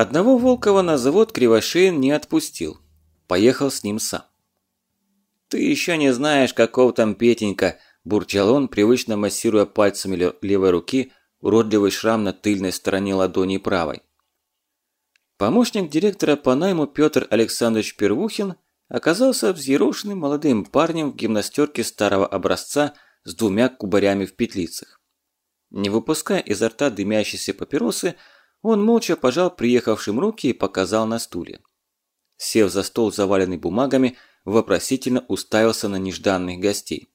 Одного Волкова на завод Кривошеин не отпустил. Поехал с ним сам. «Ты еще не знаешь, каков там Петенька», – бурчал он, привычно массируя пальцами левой руки уродливый шрам на тыльной стороне ладони правой. Помощник директора по найму Петр Александрович Первухин оказался взъерошенным молодым парнем в гимнастерке старого образца с двумя кубарями в петлицах. Не выпуская изо рта дымящиеся папиросы, он молча пожал приехавшим руки и показал на стуле. Сев за стол, заваленный бумагами, вопросительно уставился на нежданных гостей.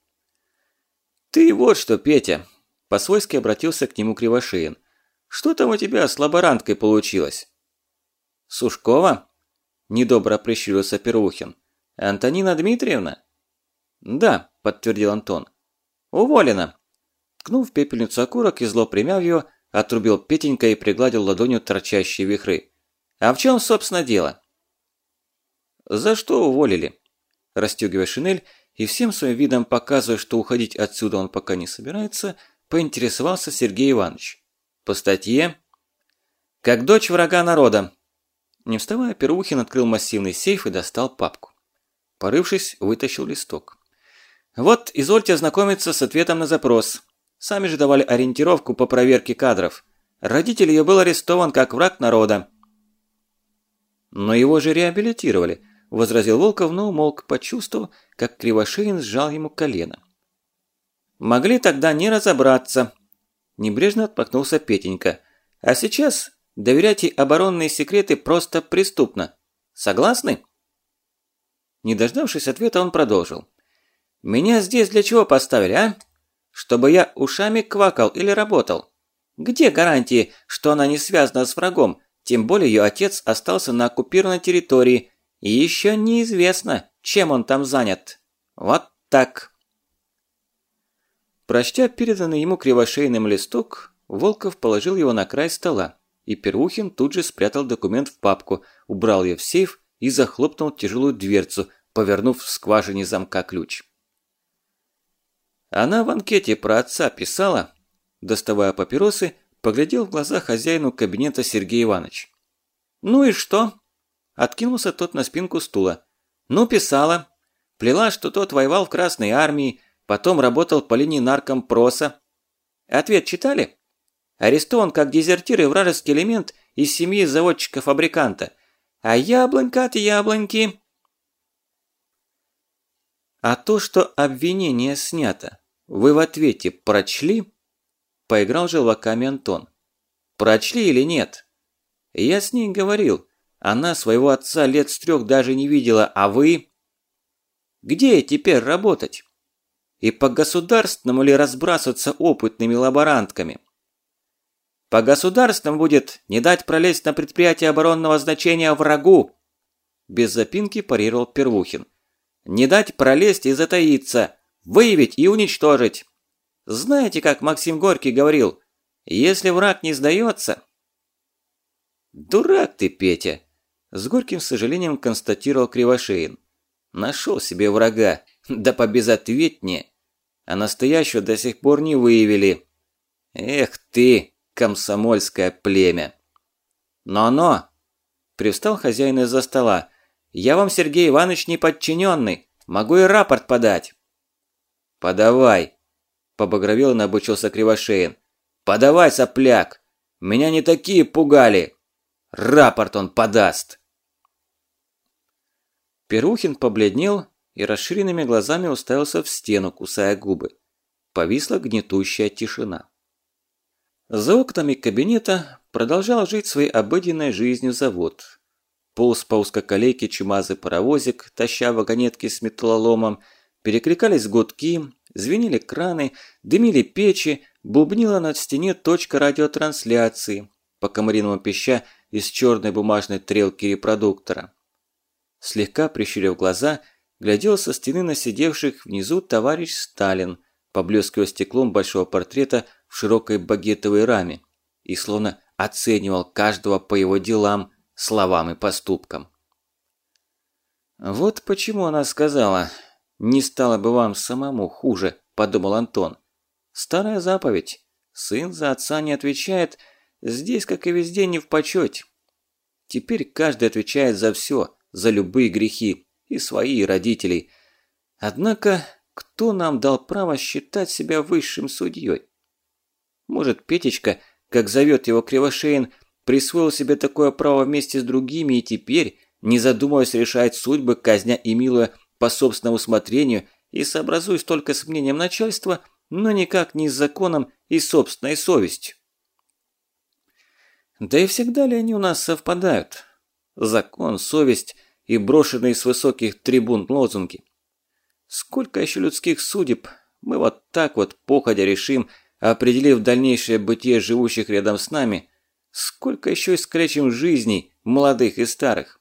«Ты вот что, Петя!» – по-свойски обратился к нему Кривошеин. «Что там у тебя с лаборанткой получилось?» «Сушкова?» – недобро прищурился Первухин. «Антонина Дмитриевна?» «Да», – подтвердил Антон. «Уволена!» Ткнув пепельницу окурок и зло примяв ее, отрубил Петенька и пригладил ладонью торчащие вихры. «А в чем, собственно, дело?» «За что уволили?» Растёгивая шинель и всем своим видом показывая, что уходить отсюда он пока не собирается, поинтересовался Сергей Иванович. «По статье?» «Как дочь врага народа!» Не вставая, Первухин открыл массивный сейф и достал папку. Порывшись, вытащил листок. «Вот, извольте ознакомиться с ответом на запрос. Сами же давали ориентировку по проверке кадров. Родитель ее был арестован как враг народа». «Но его же реабилитировали», – возразил Волков, но умолк, почувствовав, как Кривошеин сжал ему колено. «Могли тогда не разобраться», – небрежно отпахнулся Петенька. «А сейчас доверять оборонные секреты просто преступно. Согласны?» Не дождавшись ответа, он продолжил. «Меня здесь для чего поставили, а? Чтобы я ушами квакал или работал? Где гарантии, что она не связана с врагом, тем более ее отец остался на оккупированной территории, и еще неизвестно, чем он там занят. Вот так». Прочтя переданный ему кривошейным листок, Волков положил его на край стола, и Первухин тут же спрятал документ в папку, убрал ее в сейф и захлопнул тяжелую дверцу, повернув в скважине замка ключ. Она в анкете про отца писала, доставая папиросы, поглядел в глаза хозяину кабинета Сергей Иванович. «Ну и что?» Откинулся тот на спинку стула. «Ну, писала. Плела, что тот воевал в Красной армии, потом работал по линии наркомпроса. Ответ читали? Арестован как дезертир и вражеский элемент из семьи заводчика-фабриканта. А яблонька от яблоньки...» А то, что обвинение снято, вы в ответе прочли? Поиграл желваками Антон. Прочли или нет? Я с ней говорил. Она своего отца лет с трех даже не видела, а вы... Где теперь работать? И по государственному ли разбрасываться опытными лаборантками? По государственному будет не дать пролезть на предприятие оборонного значения врагу. Без запинки парировал Первухин. Не дать пролезть и затаиться, выявить и уничтожить. Знаете, как Максим Горький говорил, если враг не сдается... Дурак ты, Петя, с горьким сожалением констатировал Кривошеин. Нашел себе врага, да побезответнее. А настоящего до сих пор не выявили. Эх ты, комсомольское племя. Но-но, привстал хозяин из-за стола, я вам, Сергей Иванович, не подчиненный. Могу и рапорт подать. Подавай. Побагровел и набычился Кривошеин. Подавай, сопляк. Меня не такие пугали. Рапорт он подаст. Перухин побледнел и расширенными глазами уставился в стену, кусая губы. Повисла гнетущая тишина. За окнами кабинета продолжал жить своей обыденной жизнью завод. Полз по узкоколейке чумазый паровозик, таща вагонетки с металлоломом, перекликались гудки, звенели краны, дымили печи, бубнила над стене точка радиотрансляции, по комариному пища из черной бумажной трелки репродуктора. Слегка прищурив глаза, глядел со стены на сидевших внизу товарищ Сталин, поблескивая стеклом большого портрета в широкой багетовой раме, и словно оценивал каждого по его делам, словам и поступкам. «Вот почему она сказала, не стало бы вам самому хуже», – подумал Антон. «Старая заповедь. Сын за отца не отвечает, здесь, как и везде, не в почете. Теперь каждый отвечает за все, за любые грехи, и свои, и родителей. Однако, кто нам дал право считать себя высшим судьей? Может, Петечка, как зовет его Кривошеин, присвоил себе такое право вместе с другими и теперь, не задумываясь, решает судьбы, казня и милуя по собственному усмотрению и сообразуясь только с мнением начальства, но никак не с законом и собственной совестью. Да и всегда ли они у нас совпадают? Закон, совесть и брошенные с высоких трибун лозунги. Сколько еще людских судеб мы вот так вот походя решим, определив дальнейшее бытие живущих рядом с нами, сколько еще искалечим жизней, молодых и старых.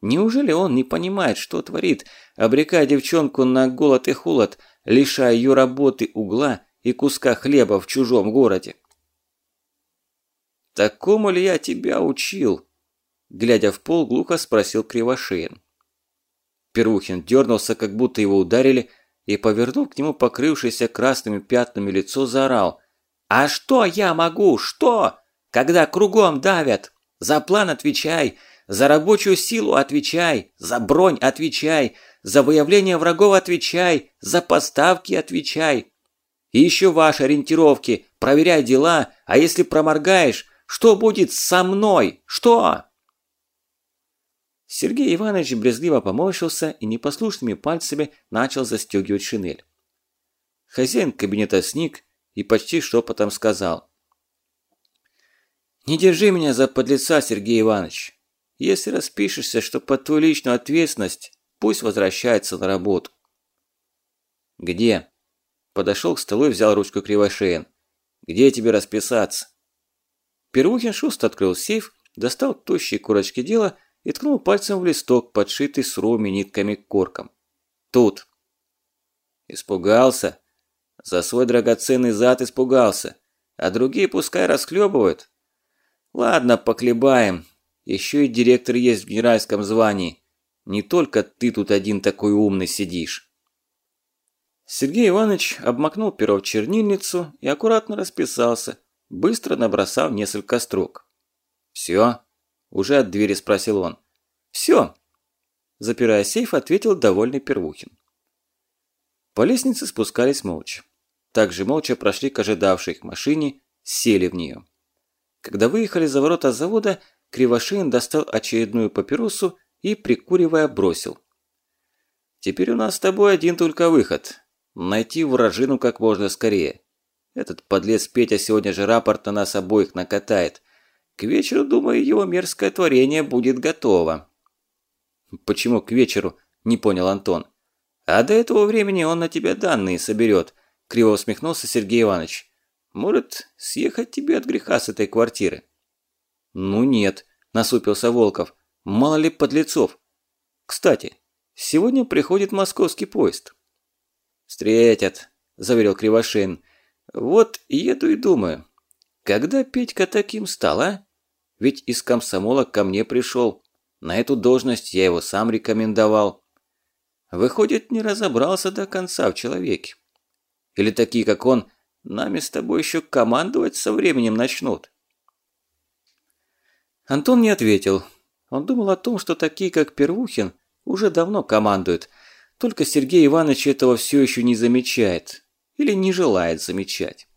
Неужели он не понимает, что творит, обрекая девчонку на голод и холод, лишая ее работы угла и куска хлеба в чужом городе? «Такому ли я тебя учил?» Глядя в пол, глухо спросил Кривошеин. Первухин дернулся, как будто его ударили, и повернул к нему покрывшееся красными пятнами лицо, заорал. «А что я могу? Что? Когда кругом давят? За план отвечай, за рабочую силу отвечай, за бронь отвечай, за выявление врагов отвечай, за поставки отвечай. И еще ваши ориентировки, проверяй дела, а если проморгаешь, что будет со мной? Что?» Сергей Иванович брезгливо поморщился и непослушными пальцами начал застегивать шинель. Хозяин кабинета сник и почти шепотом сказал. «Не держи меня за подлеца, Сергей Иванович. Если распишешься, что под твою личную ответственность, пусть возвращается на работу». «Где?» Подошел к столу и взял ручку Кривошеин. «Где тебе расписаться?» Первухин шустро открыл сейф, достал тощие курочки дела и ткнул пальцем в листок, подшитый суровыми нитками корком. «Тут». Испугался. За свой драгоценный зад испугался. А другие пускай расхлебывают. Ладно, поклебаем. Еще и директор есть в генеральском звании. Не только ты тут один такой умный сидишь. Сергей Иванович обмакнул перо в чернильницу и аккуратно расписался, быстро набросав несколько строк. «Все?» Уже от двери спросил он. «Все!» Запирая сейф, ответил довольный Первухин. По лестнице спускались молча. Также молча прошли к ожидавшей их машине, сели в нее. Когда выехали за ворота завода, Кривошеин достал очередную папиросу и, прикуривая, бросил. «Теперь у нас с тобой один только выход. Найти вражину как можно скорее. Этот подлец Петя сегодня же рапорт на нас обоих накатает. К вечеру, думаю, его мерзкое творение будет готово». «Почему к вечеру?» – не понял Антон. «А до этого времени он на тебя данные соберет», – криво усмехнулся Сергей Иванович. «Может, съехать тебе от греха с этой квартиры?» «Ну нет», – насупился Волков. «Мало ли подлецов. Кстати, сегодня приходит московский поезд». «Встретят», – заверил Кривошеин. «Вот еду и думаю, когда Петька таким стал, а? Ведь из комсомола ко мне пришел. На эту должность я его сам рекомендовал. Выходит, не разобрался до конца в человеке. Или такие, как он, нами с тобой еще командовать со временем начнут. Антон не ответил. Он думал о том, что такие, как Первухин, уже давно командуют. Только Сергей Иванович этого все еще не замечает. Или не желает замечать.